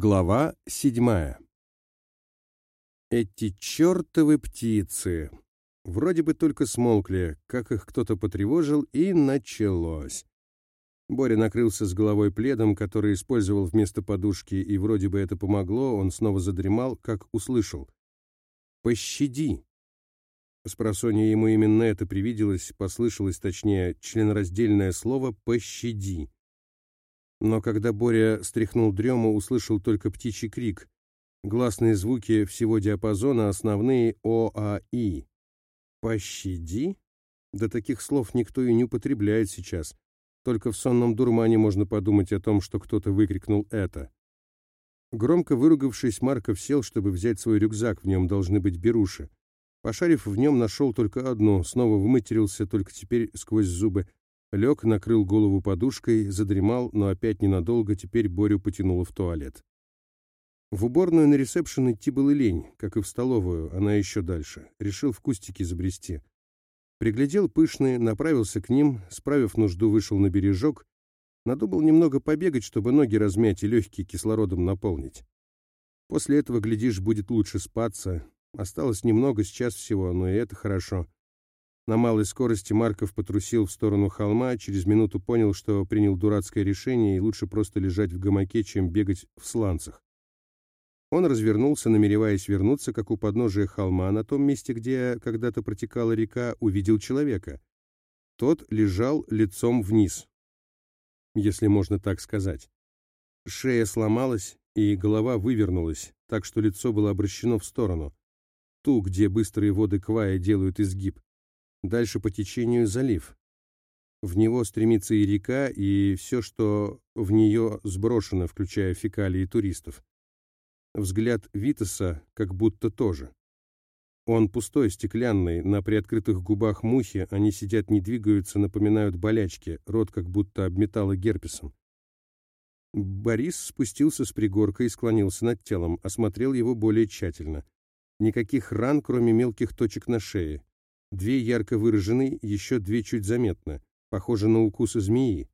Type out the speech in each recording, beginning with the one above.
Глава седьмая. Эти чертовы птицы! Вроде бы только смолкли, как их кто-то потревожил, и началось. Боря накрылся с головой пледом, который использовал вместо подушки, и вроде бы это помогло, он снова задремал, как услышал. «Пощади!» Спросонья ему именно это привиделось, послышалось, точнее, членораздельное слово «пощади». Но когда Боря стряхнул дрему, услышал только птичий крик. Гласные звуки всего диапазона, основные О, А, И. «Пощади?» Да таких слов никто и не употребляет сейчас. Только в сонном дурмане можно подумать о том, что кто-то выкрикнул это. Громко выругавшись, Марков сел, чтобы взять свой рюкзак, в нем должны быть беруши. Пошарив в нем, нашел только одну, снова выматерился, только теперь сквозь зубы. Лег, накрыл голову подушкой, задремал, но опять ненадолго, теперь Борю потянуло в туалет. В уборную на ресепшн идти было лень, как и в столовую, она еще дальше. Решил в кустики забрести. Приглядел пышные, направился к ним, справив нужду, вышел на бережок. Надумал немного побегать, чтобы ноги размять и легкие кислородом наполнить. После этого, глядишь, будет лучше спаться. Осталось немного, сейчас всего, но и это хорошо. На малой скорости Марков потрусил в сторону холма, через минуту понял, что принял дурацкое решение и лучше просто лежать в гамаке, чем бегать в сланцах. Он развернулся, намереваясь вернуться, как у подножия холма, на том месте, где когда-то протекала река, увидел человека. Тот лежал лицом вниз, если можно так сказать. Шея сломалась, и голова вывернулась, так что лицо было обращено в сторону. Ту, где быстрые воды Квая делают изгиб. Дальше по течению залив. В него стремится и река, и все, что в нее сброшено, включая фекалии туристов. Взгляд Витаса как будто тоже. Он пустой, стеклянный, на приоткрытых губах мухи, они сидят, не двигаются, напоминают болячки, рот как будто обметало герпесом. Борис спустился с пригорка и склонился над телом, осмотрел его более тщательно. Никаких ран, кроме мелких точек на шее. Две ярко выражены, еще две чуть заметно, похожи на укусы змеи.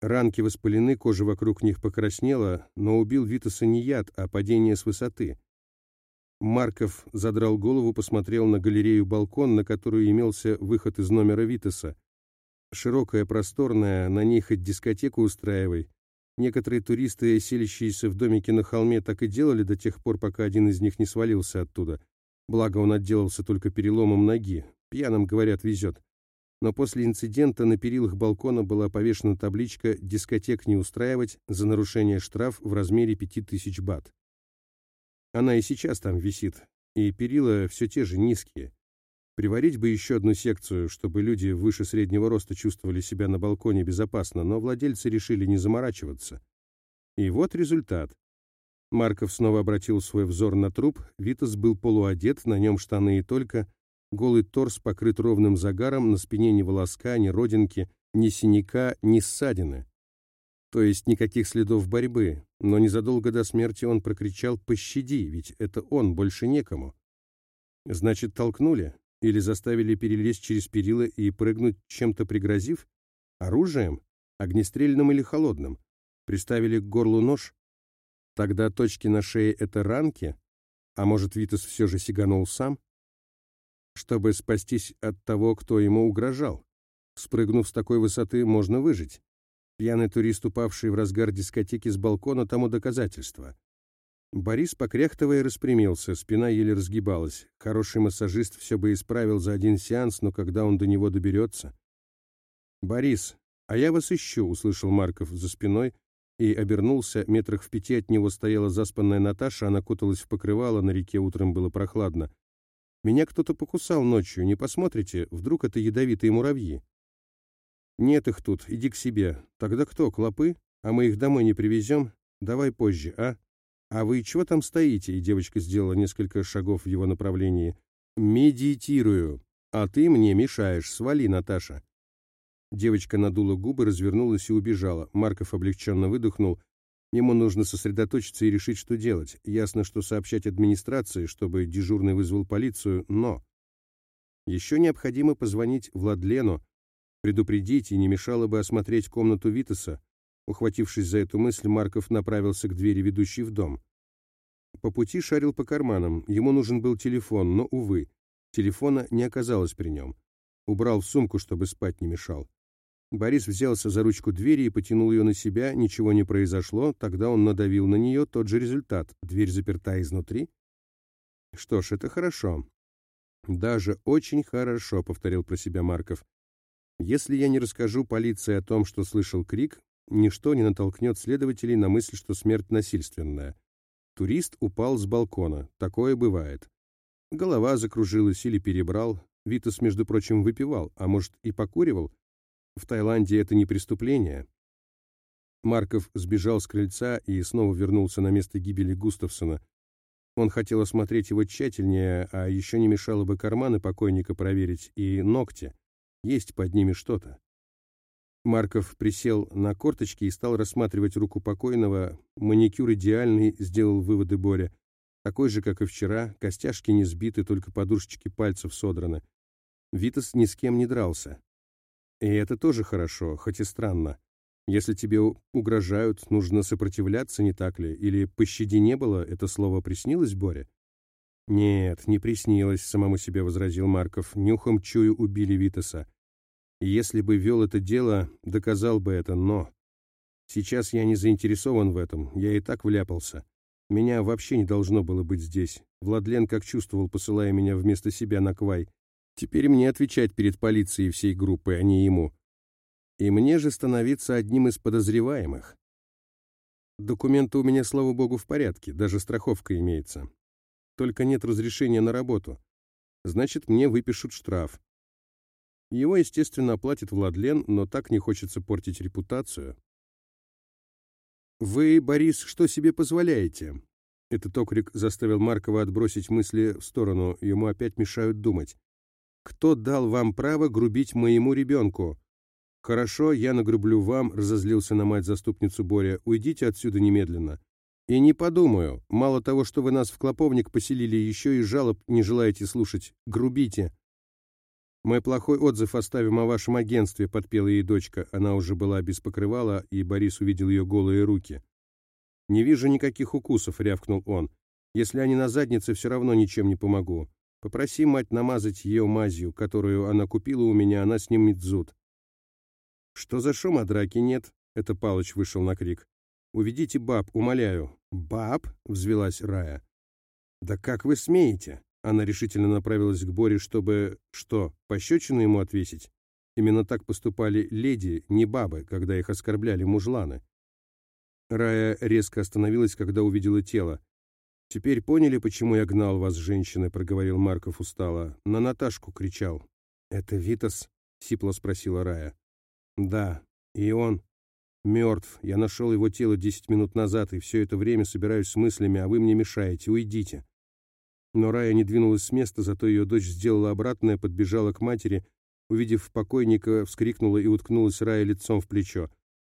Ранки воспалены, кожа вокруг них покраснела, но убил Витаса не яд, а падение с высоты. Марков задрал голову, посмотрел на галерею-балкон, на которую имелся выход из номера Витаса. Широкая, просторная, на ней хоть дискотеку устраивай. Некоторые туристы, селящиеся в домике на холме, так и делали до тех пор, пока один из них не свалился оттуда. Благо он отделался только переломом ноги. Пьяным, говорят, везет. Но после инцидента на перилах балкона была повешена табличка «Дискотек не устраивать» за нарушение штраф в размере 5000 бат. Она и сейчас там висит, и перила все те же низкие. Приварить бы еще одну секцию, чтобы люди выше среднего роста чувствовали себя на балконе безопасно, но владельцы решили не заморачиваться. И вот результат. Марков снова обратил свой взор на труп. Витас был полуодет, на нем штаны и только. Голый торс покрыт ровным загаром, на спине ни волоска, ни родинки, ни синяка, ни ссадины. То есть никаких следов борьбы. Но незадолго до смерти он прокричал «пощади», ведь это он, больше некому. Значит, толкнули? Или заставили перелезть через перила и прыгнуть, чем-то пригрозив? Оружием? Огнестрельным или холодным? Приставили к горлу нож? Тогда точки на шее — это ранки? А может, Витас все же сиганул сам? Чтобы спастись от того, кто ему угрожал. Спрыгнув с такой высоты, можно выжить. Пьяный турист, упавший в разгар дискотеки с балкона, тому доказательство. Борис, покряхтывая, распрямился, спина еле разгибалась. Хороший массажист все бы исправил за один сеанс, но когда он до него доберется... «Борис, а я вас ищу», — услышал Марков за спиной, и обернулся, метрах в пяти от него стояла заспанная Наташа, она куталась в покрывало, на реке утром было прохладно. «Меня кто-то покусал ночью, не посмотрите, вдруг это ядовитые муравьи?» «Нет их тут, иди к себе. Тогда кто, клопы? А мы их домой не привезем? Давай позже, а? А вы чего там стоите?» И девочка сделала несколько шагов в его направлении. «Медитирую. А ты мне мешаешь, свали, Наташа». Девочка надула губы, развернулась и убежала. Марков облегченно выдохнул. Ему нужно сосредоточиться и решить, что делать. Ясно, что сообщать администрации, чтобы дежурный вызвал полицию, но... Еще необходимо позвонить Владлену, предупредить, и не мешало бы осмотреть комнату Витаса. Ухватившись за эту мысль, Марков направился к двери, ведущей в дом. По пути шарил по карманам. Ему нужен был телефон, но, увы, телефона не оказалось при нем. Убрал в сумку, чтобы спать не мешал. Борис взялся за ручку двери и потянул ее на себя, ничего не произошло, тогда он надавил на нее, тот же результат. Дверь заперта изнутри. Что ж, это хорошо. Даже очень хорошо, повторил про себя Марков. Если я не расскажу полиции о том, что слышал крик, ничто не натолкнет следователей на мысль, что смерть насильственная. Турист упал с балкона. Такое бывает. Голова закружилась или перебрал. Витас, между прочим, выпивал, а может и покуривал. В Таиланде это не преступление. Марков сбежал с крыльца и снова вернулся на место гибели Густавсона. Он хотел осмотреть его тщательнее, а еще не мешало бы карманы покойника проверить и ногти. Есть под ними что-то. Марков присел на корточки и стал рассматривать руку покойного. Маникюр идеальный, сделал выводы Боря. Такой же, как и вчера, костяшки не сбиты, только подушечки пальцев содраны. Витас ни с кем не дрался. И это тоже хорошо, хоть и странно. Если тебе угрожают, нужно сопротивляться, не так ли? Или «пощади не было» — это слово приснилось Боре? «Нет, не приснилось», — самому себе возразил Марков. «Нюхом чую убили Витаса. Если бы вел это дело, доказал бы это, но... Сейчас я не заинтересован в этом, я и так вляпался. Меня вообще не должно было быть здесь. Владлен как чувствовал, посылая меня вместо себя на Квай. Теперь мне отвечать перед полицией всей группы, а не ему. И мне же становиться одним из подозреваемых. Документы у меня, слава богу, в порядке, даже страховка имеется. Только нет разрешения на работу. Значит, мне выпишут штраф. Его, естественно, оплатит Владлен, но так не хочется портить репутацию. «Вы, Борис, что себе позволяете?» Этот окрик заставил Маркова отбросить мысли в сторону, ему опять мешают думать. «Кто дал вам право грубить моему ребенку?» «Хорошо, я нагрублю вам», — разозлился на мать-заступницу Боря. «Уйдите отсюда немедленно». «И не подумаю. Мало того, что вы нас в клоповник поселили, еще и жалоб не желаете слушать. Грубите». «Мы плохой отзыв оставим о вашем агентстве», — подпела ей дочка. Она уже была без покрывала, и Борис увидел ее голые руки. «Не вижу никаких укусов», — рявкнул он. «Если они на заднице, все равно ничем не помогу. Попроси мать намазать ее мазью, которую она купила у меня, она снимет зуд». «Что за шум, а драки нет?» — это Палыч вышел на крик. «Уведите баб, умоляю». «Баб?» — взвелась Рая. «Да как вы смеете?» Она решительно направилась к Боре, чтобы, что, пощечину ему отвесить? Именно так поступали леди, не бабы, когда их оскорбляли мужланы. Рая резко остановилась, когда увидела тело. «Теперь поняли, почему я гнал вас, женщины?» — проговорил Марков устало. На Наташку кричал. «Это Витас?» — сипло спросила Рая. «Да, и он мертв. Я нашел его тело десять минут назад, и все это время собираюсь с мыслями, а вы мне мешаете. Уйдите». Но Рая не двинулась с места, зато ее дочь сделала обратное, подбежала к матери, увидев покойника, вскрикнула и уткнулась Рая лицом в плечо.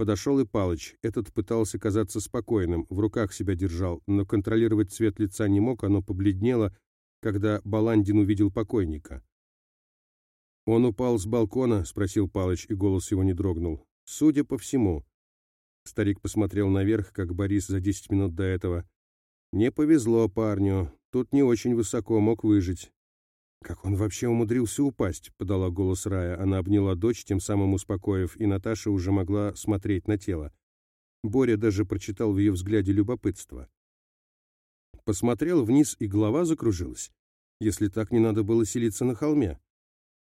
Подошел и Палыч. Этот пытался казаться спокойным, в руках себя держал, но контролировать цвет лица не мог, оно побледнело, когда Баландин увидел покойника. «Он упал с балкона?» — спросил Палыч, и голос его не дрогнул. «Судя по всему». Старик посмотрел наверх, как Борис за десять минут до этого. «Не повезло парню. Тут не очень высоко мог выжить. «Как он вообще умудрился упасть?» — подала голос Рая. Она обняла дочь, тем самым успокоив, и Наташа уже могла смотреть на тело. Боря даже прочитал в ее взгляде любопытство. Посмотрел вниз, и голова закружилась. Если так, не надо было селиться на холме.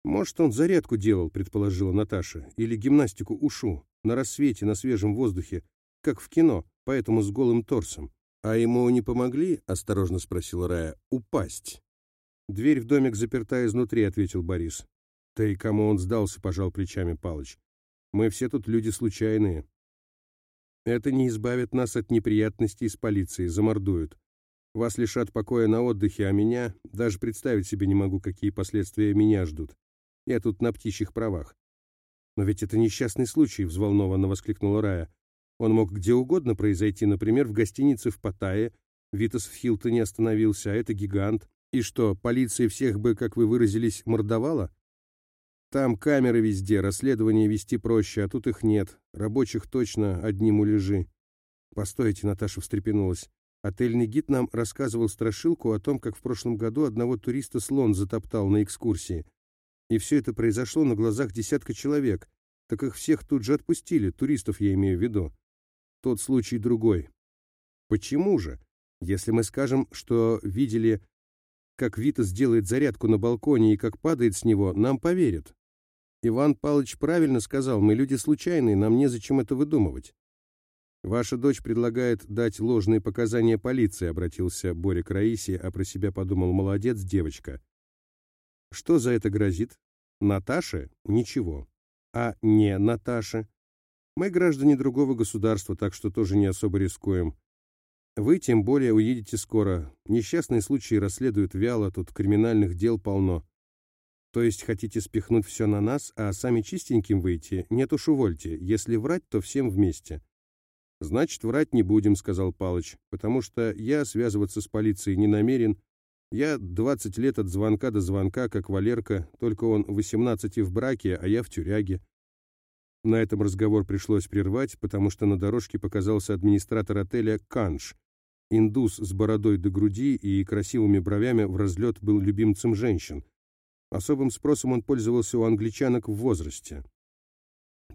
«Может, он зарядку делал», — предположила Наташа, «или гимнастику ушу, на рассвете, на свежем воздухе, как в кино, поэтому с голым торсом. «А ему не помогли?» — осторожно спросила Рая. «Упасть». «Дверь в домик заперта изнутри», — ответил Борис. «Да и кому он сдался?» — пожал плечами Палыч. «Мы все тут люди случайные». «Это не избавит нас от неприятностей с полицией, замордуют. Вас лишат покоя на отдыхе, а меня... Даже представить себе не могу, какие последствия меня ждут. Я тут на птичьих правах». «Но ведь это несчастный случай», — взволнованно воскликнула Рая. Он мог где угодно произойти, например, в гостинице в Паттайе. Витас в Хилтоне остановился, а это гигант. И что, полиция всех бы, как вы выразились, мордовала? Там камеры везде, расследование вести проще, а тут их нет. Рабочих точно одни муляжи. Постойте, Наташа встрепенулась. Отельный гид нам рассказывал страшилку о том, как в прошлом году одного туриста слон затоптал на экскурсии. И все это произошло на глазах десятка человек. Так их всех тут же отпустили, туристов я имею в виду. Тот случай другой. Почему же? Если мы скажем, что видели, как Витас делает зарядку на балконе и как падает с него, нам поверят. Иван Павлович правильно сказал, мы люди случайные, нам незачем это выдумывать. «Ваша дочь предлагает дать ложные показания полиции», — обратился Боря к Раисе, а про себя подумал «молодец, девочка». «Что за это грозит?» «Наташе? Ничего. А не Наташе? Мы граждане другого государства, так что тоже не особо рискуем. Вы тем более уедете скоро. Несчастные случаи расследуют вяло, тут криминальных дел полно. То есть хотите спихнуть все на нас, а сами чистеньким выйти? Нет уж, увольте. Если врать, то всем вместе». «Значит, врать не будем», — сказал Палыч, «потому что я связываться с полицией не намерен. Я 20 лет от звонка до звонка, как Валерка, только он 18 в браке, а я в тюряге». На этом разговор пришлось прервать, потому что на дорожке показался администратор отеля Канш. Индус с бородой до груди и красивыми бровями в разлет был любимцем женщин. Особым спросом он пользовался у англичанок в возрасте.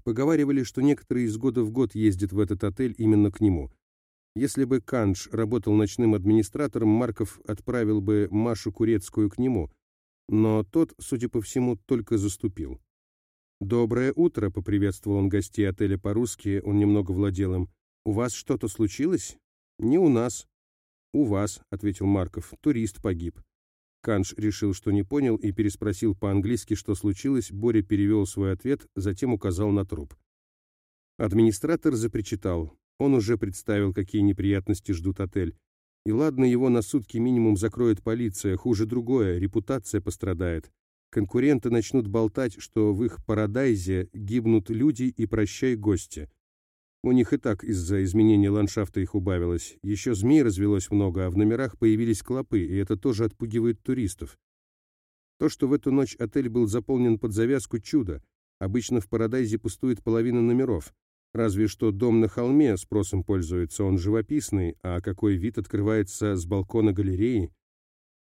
Поговаривали, что некоторые из года в год ездят в этот отель именно к нему. Если бы Канш работал ночным администратором, Марков отправил бы Машу Курецкую к нему, но тот, судя по всему, только заступил. «Доброе утро», — поприветствовал он гостей отеля по-русски, он немного владел им. «У вас что-то случилось?» «Не у нас». «У вас», — ответил Марков, — «турист погиб». Канш решил, что не понял, и переспросил по-английски, что случилось. Боря перевел свой ответ, затем указал на труп. Администратор запричитал. Он уже представил, какие неприятности ждут отель. И ладно, его на сутки минимум закроет полиция, хуже другое, репутация пострадает. Конкуренты начнут болтать, что в их парадайзе гибнут люди и прощай гости. У них и так из-за изменения ландшафта их убавилось. Еще змей развелось много, а в номерах появились клопы, и это тоже отпугивает туристов. То, что в эту ночь отель был заполнен под завязку, чудо. Обычно в Парадайзе пустует половина номеров. Разве что дом на холме спросом пользуется, он живописный, а какой вид открывается с балкона галереи?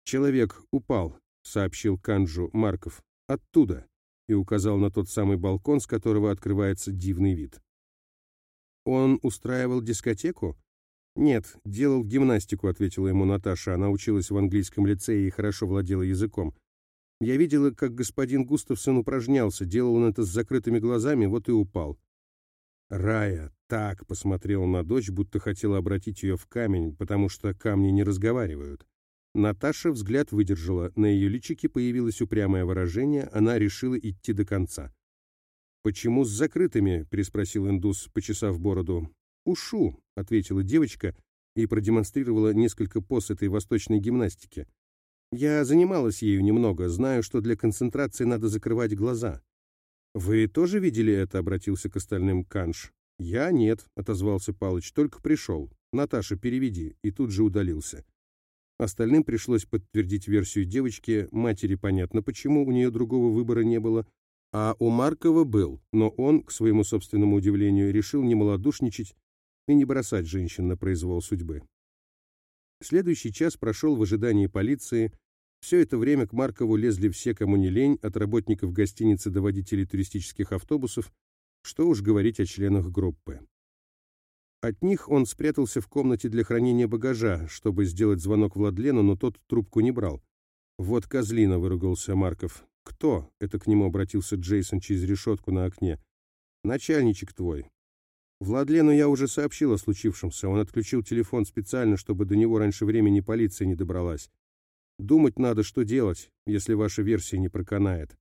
«Человек упал», — сообщил Канджу Марков. «Оттуда», — и указал на тот самый балкон, с которого открывается дивный вид. «Он устраивал дискотеку?» «Нет, делал гимнастику», — ответила ему Наташа. Она училась в английском лицее и хорошо владела языком. «Я видела, как господин Густавсон упражнялся, делал он это с закрытыми глазами, вот и упал». Рая так посмотрела на дочь, будто хотела обратить ее в камень, потому что камни не разговаривают. Наташа взгляд выдержала, на ее личике появилось упрямое выражение, она решила идти до конца. «Почему с закрытыми?» — переспросил индус, почесав бороду. «Ушу», — ответила девочка и продемонстрировала несколько поз этой восточной гимнастики. «Я занималась ею немного, знаю, что для концентрации надо закрывать глаза». «Вы тоже видели это?» — обратился к остальным Канш. «Я нет», — отозвался Палыч, — «только пришел. Наташа, переведи», и тут же удалился. Остальным пришлось подтвердить версию девочки, матери понятно, почему у нее другого выбора не было, а у Маркова был, но он, к своему собственному удивлению, решил не малодушничать и не бросать женщин на произвол судьбы. Следующий час прошел в ожидании полиции. Все это время к Маркову лезли все, кому не лень, от работников гостиницы до водителей туристических автобусов, что уж говорить о членах группы. От них он спрятался в комнате для хранения багажа, чтобы сделать звонок Владлену, но тот трубку не брал. «Вот козлина», — выругался Марков. «Кто?» — это к нему обратился Джейсон через решетку на окне. «Начальничек твой». Владлену я уже сообщил о случившемся. Он отключил телефон специально, чтобы до него раньше времени полиция не добралась. Думать надо, что делать, если ваша версия не проканает.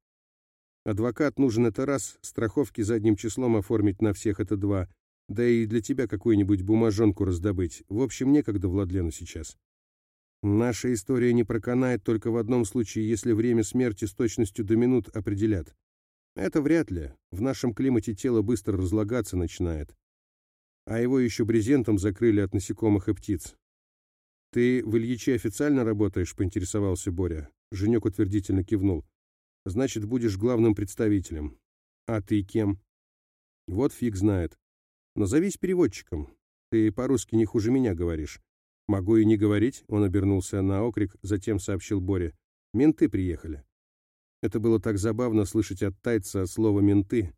Адвокат нужен это раз, страховки задним числом оформить на всех это два, да и для тебя какую-нибудь бумажонку раздобыть. В общем, некогда Владлену сейчас. Наша история не проканает только в одном случае, если время смерти с точностью до минут определят. Это вряд ли. В нашем климате тело быстро разлагаться начинает. А его еще брезентом закрыли от насекомых и птиц. «Ты в Ильиче официально работаешь?» — поинтересовался Боря. Женек утвердительно кивнул. Значит, будешь главным представителем. А ты кем? Вот фиг знает. Назовись переводчиком. Ты по-русски не хуже меня говоришь. Могу и не говорить, он обернулся на окрик, затем сообщил Боре. Менты приехали. Это было так забавно слышать от тайца слово «менты».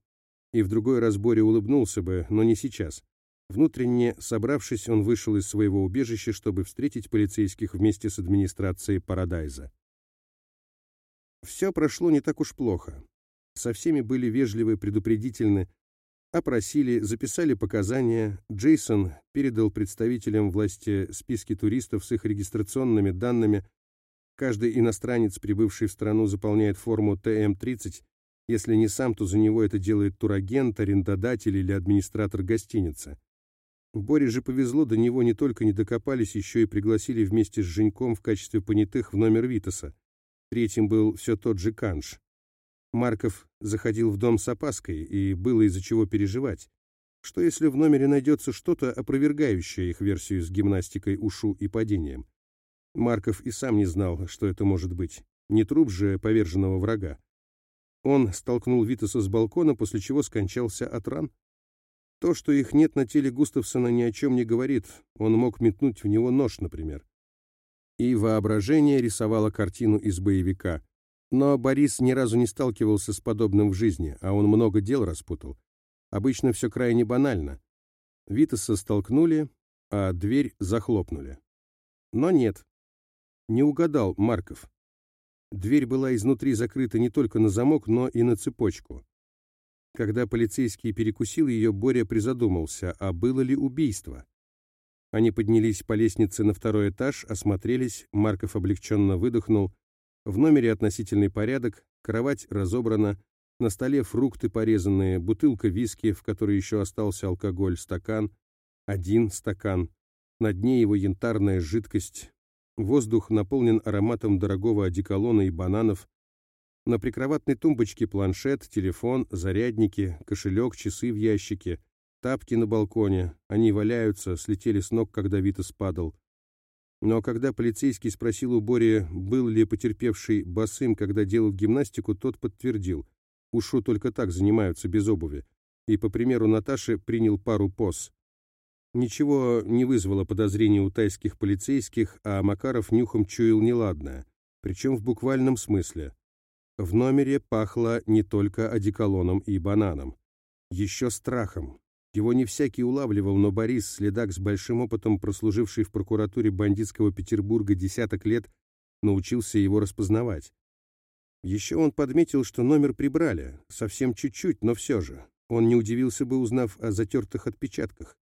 И в другой раз Боря улыбнулся бы, но не сейчас. Внутренне собравшись, он вышел из своего убежища, чтобы встретить полицейских вместе с администрацией Парадайза. Все прошло не так уж плохо. Со всеми были вежливы, предупредительны, опросили, записали показания. Джейсон передал представителям власти списки туристов с их регистрационными данными. Каждый иностранец, прибывший в страну, заполняет форму ТМ-30. Если не сам, то за него это делает турагент, арендодатель или администратор гостиницы. Боре же повезло, до него не только не докопались, еще и пригласили вместе с Женьком в качестве понятых в номер Витаса. Третьим был все тот же Канш. Марков заходил в дом с опаской, и было из-за чего переживать. Что если в номере найдется что-то, опровергающее их версию с гимнастикой, ушу и падением? Марков и сам не знал, что это может быть. Не труп же поверженного врага. Он столкнул Витаса с балкона, после чего скончался от ран. То, что их нет на теле Густавсона, ни о чем не говорит. Он мог метнуть в него нож, например. И воображение рисовало картину из боевика. Но Борис ни разу не сталкивался с подобным в жизни, а он много дел распутал. Обычно все крайне банально. Витаса столкнули, а дверь захлопнули. Но нет. Не угадал Марков. Дверь была изнутри закрыта не только на замок, но и на цепочку. Когда полицейский перекусил ее, Боря призадумался, а было ли убийство? Они поднялись по лестнице на второй этаж, осмотрелись, Марков облегченно выдохнул. В номере относительный порядок, кровать разобрана, на столе фрукты порезанные, бутылка виски, в которой еще остался алкоголь, стакан, один стакан, на дне его янтарная жидкость. Воздух наполнен ароматом дорогого одеколона и бананов, на прикроватной тумбочке планшет, телефон, зарядники, кошелек, часы в ящике, тапки на балконе. Они валяются, слетели с ног, когда Витас падал. Но когда полицейский спросил у Бори, был ли потерпевший босым, когда делал гимнастику, тот подтвердил. Ушу только так занимаются, без обуви. И, по примеру Наташи, принял пару поз. Ничего не вызвало подозрений у тайских полицейских, а Макаров нюхом чуял неладное. Причем в буквальном смысле. В номере пахло не только одеколоном и бананом. Еще страхом. Его не всякий улавливал, но Борис, следак с большим опытом, прослуживший в прокуратуре бандитского Петербурга десяток лет, научился его распознавать. Еще он подметил, что номер прибрали, совсем чуть-чуть, но все же. Он не удивился бы, узнав о затертых отпечатках.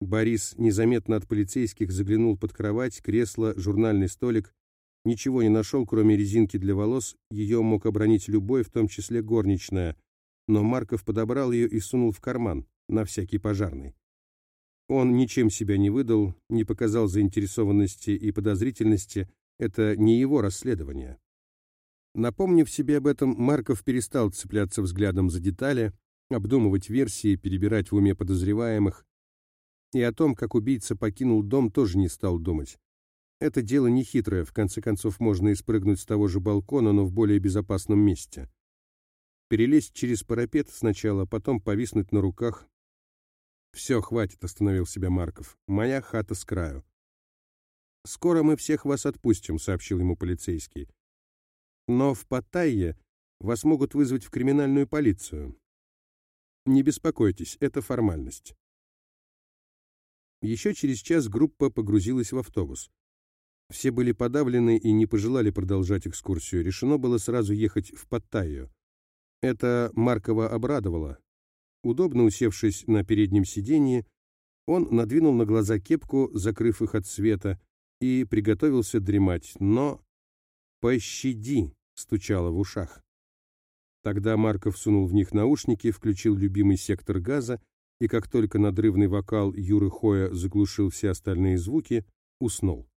Борис незаметно от полицейских заглянул под кровать, кресло, журнальный столик Ничего не нашел, кроме резинки для волос, ее мог обронить любой, в том числе горничная, но Марков подобрал ее и сунул в карман, на всякий пожарный. Он ничем себя не выдал, не показал заинтересованности и подозрительности, это не его расследование. Напомнив себе об этом, Марков перестал цепляться взглядом за детали, обдумывать версии, перебирать в уме подозреваемых. И о том, как убийца покинул дом, тоже не стал думать. Это дело не хитрое, в конце концов можно и спрыгнуть с того же балкона, но в более безопасном месте. Перелезть через парапет сначала, потом повиснуть на руках. «Все, хватит», — остановил себя Марков. «Моя хата с краю». «Скоро мы всех вас отпустим», — сообщил ему полицейский. «Но в Паттайе вас могут вызвать в криминальную полицию. Не беспокойтесь, это формальность». Еще через час группа погрузилась в автобус. Все были подавлены и не пожелали продолжать экскурсию. Решено было сразу ехать в Паттайю. Это Маркова обрадовало. Удобно усевшись на переднем сиденье, он надвинул на глаза кепку, закрыв их от света, и приготовился дремать. Но «Пощади!» — стучало в ушах. Тогда Марков сунул в них наушники, включил любимый сектор газа, и как только надрывный вокал Юры Хоя заглушил все остальные звуки, уснул.